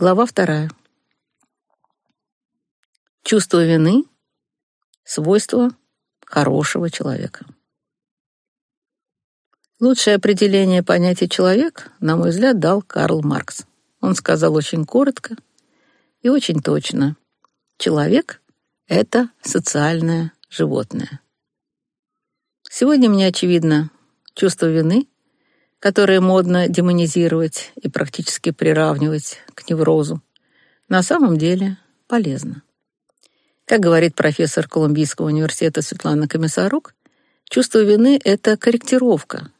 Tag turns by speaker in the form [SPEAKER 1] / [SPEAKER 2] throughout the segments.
[SPEAKER 1] Глава вторая. Чувство вины — свойство хорошего человека. Лучшее определение понятия «человек», на мой взгляд, дал Карл Маркс. Он сказал очень коротко и очень точно. Человек — это социальное животное. Сегодня мне очевидно чувство вины, которое модно демонизировать и практически приравнивать к неврозу, на самом деле полезно. Как говорит профессор Колумбийского университета Светлана Комиссарук, чувство вины — это корректировка,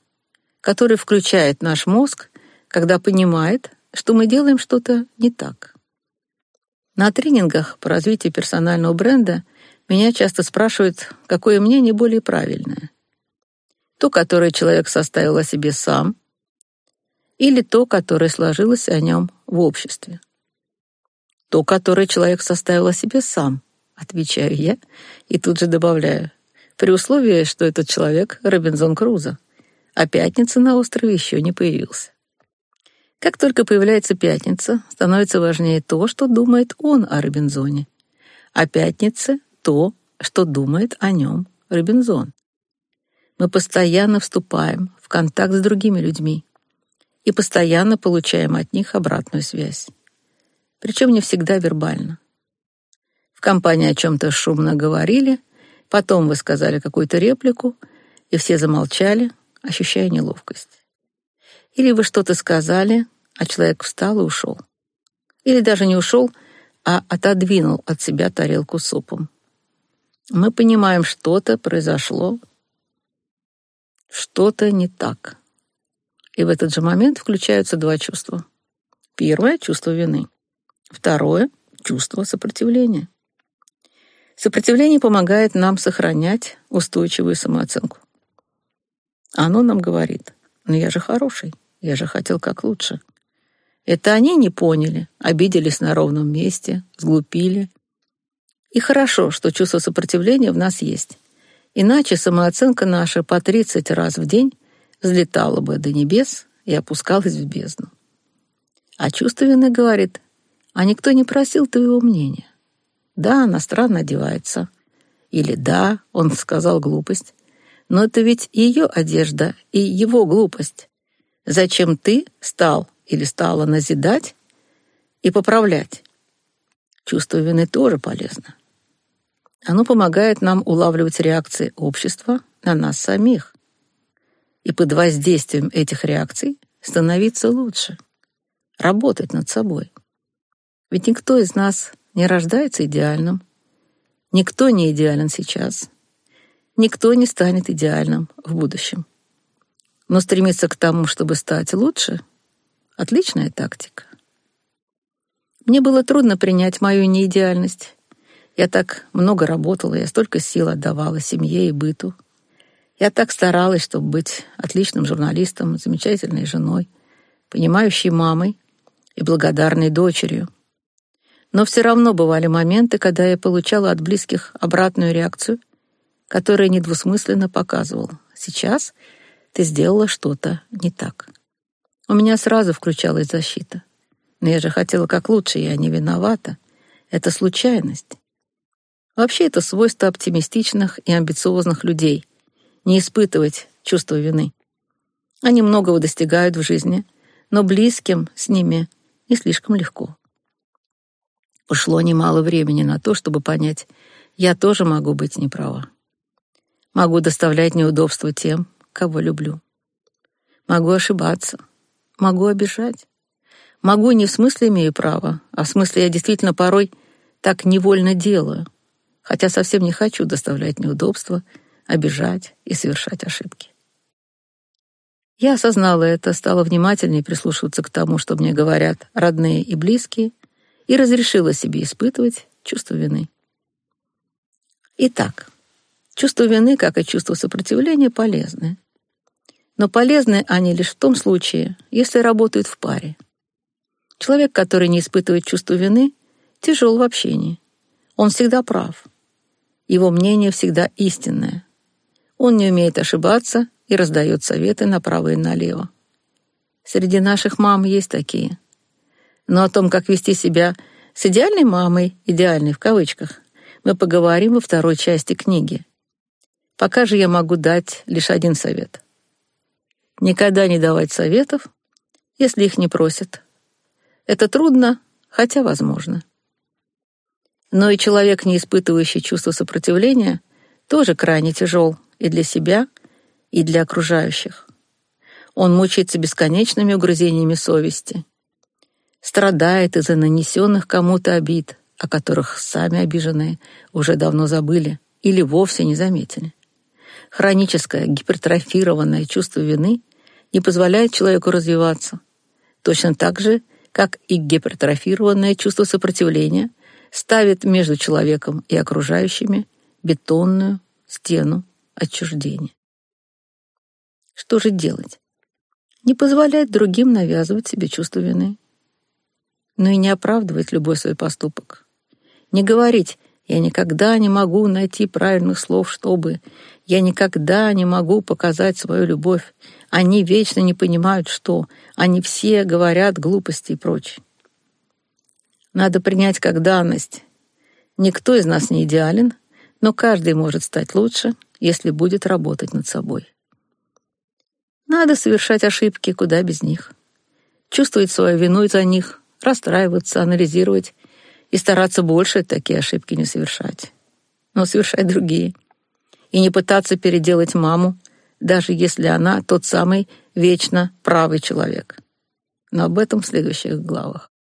[SPEAKER 1] которая включает наш мозг, когда понимает, что мы делаем что-то не так. На тренингах по развитию персонального бренда меня часто спрашивают, какое мнение более правильное. То, которое человек составил о себе сам, или то, которое сложилось о нем в обществе. То, которое человек составил о себе сам, отвечаю я и тут же добавляю, при условии, что этот человек Робинзон Крузо, а пятница на острове еще не появился. Как только появляется пятница, становится важнее то, что думает он о Робинзоне, а пятница — то, что думает о нем Робинзон. Мы постоянно вступаем в контакт с другими людьми и постоянно получаем от них обратную связь. Причем не всегда вербально. В компании о чем-то шумно говорили, потом вы сказали какую-то реплику, и все замолчали, ощущая неловкость. Или вы что-то сказали, а человек встал и ушел. Или даже не ушел, а отодвинул от себя тарелку супом. Мы понимаем, что-то произошло, что-то не так. И в этот же момент включаются два чувства. Первое — чувство вины. Второе — чувство сопротивления. Сопротивление помогает нам сохранять устойчивую самооценку. Оно нам говорит, ну я же хороший, я же хотел как лучше. Это они не поняли, обиделись на ровном месте, сглупили. И хорошо, что чувство сопротивления в нас есть. Иначе самооценка наша по 30 раз в день взлетала бы до небес и опускалась в бездну. А чувство вины говорит, а никто не просил твоего мнения. Да, она странно одевается. Или да, он сказал глупость. Но это ведь ее одежда и его глупость. Зачем ты стал или стала назидать и поправлять? Чувство вины тоже полезно. Оно помогает нам улавливать реакции общества на нас самих. И под воздействием этих реакций становиться лучше, работать над собой. Ведь никто из нас не рождается идеальным. Никто не идеален сейчас. Никто не станет идеальным в будущем. Но стремиться к тому, чтобы стать лучше — отличная тактика. Мне было трудно принять мою неидеальность. Я так много работала, я столько сил отдавала семье и быту. Я так старалась, чтобы быть отличным журналистом, замечательной женой, понимающей мамой и благодарной дочерью. Но все равно бывали моменты, когда я получала от близких обратную реакцию — который недвусмысленно показывал «сейчас ты сделала что-то не так». У меня сразу включалась защита. Но я же хотела как лучше, я не виновата. Это случайность. Вообще это свойство оптимистичных и амбициозных людей — не испытывать чувство вины. Они многого достигают в жизни, но близким с ними не слишком легко. Ушло немало времени на то, чтобы понять, я тоже могу быть неправа. Могу доставлять неудобства тем, кого люблю. Могу ошибаться. Могу обижать. Могу не в смысле имею право, а в смысле я действительно порой так невольно делаю, хотя совсем не хочу доставлять неудобства, обижать и совершать ошибки. Я осознала это, стала внимательнее прислушиваться к тому, что мне говорят родные и близкие, и разрешила себе испытывать чувство вины. Итак, Чувство вины, как и чувство сопротивления, полезны. Но полезны они лишь в том случае, если работают в паре. Человек, который не испытывает чувство вины, тяжел в общении. Он всегда прав. Его мнение всегда истинное. Он не умеет ошибаться и раздает советы направо и налево. Среди наших мам есть такие. Но о том, как вести себя с идеальной мамой, идеальной в кавычках, мы поговорим во второй части книги. Пока же я могу дать лишь один совет. Никогда не давать советов, если их не просят. Это трудно, хотя возможно. Но и человек, не испытывающий чувство сопротивления, тоже крайне тяжел и для себя, и для окружающих. Он мучается бесконечными угрызениями совести, страдает из-за нанесенных кому-то обид, о которых сами обиженные уже давно забыли или вовсе не заметили. Хроническое гипертрофированное чувство вины не позволяет человеку развиваться, точно так же, как и гипертрофированное чувство сопротивления ставит между человеком и окружающими бетонную стену отчуждения. Что же делать? Не позволять другим навязывать себе чувство вины, но и не оправдывать любой свой поступок. Не говорить «я никогда не могу найти правильных слов, чтобы», «я никогда не могу показать свою любовь», «они вечно не понимают, что», «они все говорят глупости» и прочее. Надо принять как данность. Никто из нас не идеален, но каждый может стать лучше, если будет работать над собой. Надо совершать ошибки, куда без них. Чувствовать свою вину за них, расстраиваться, анализировать и стараться больше такие ошибки не совершать, но совершать другие. И не пытаться переделать маму, даже если она тот самый вечно правый человек. Но об этом в следующих главах.